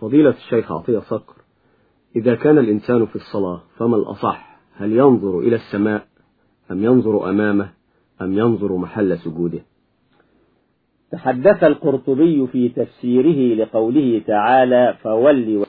فضيلة الشيخ عطية صقر إذا كان الإنسان في الصلاة فما الأصح؟ هل ينظر إلى السماء؟ أم ينظر أمامه؟ أم ينظر محل سجوده؟ تحدث القرطبي في تفسيره لقوله تعالى فول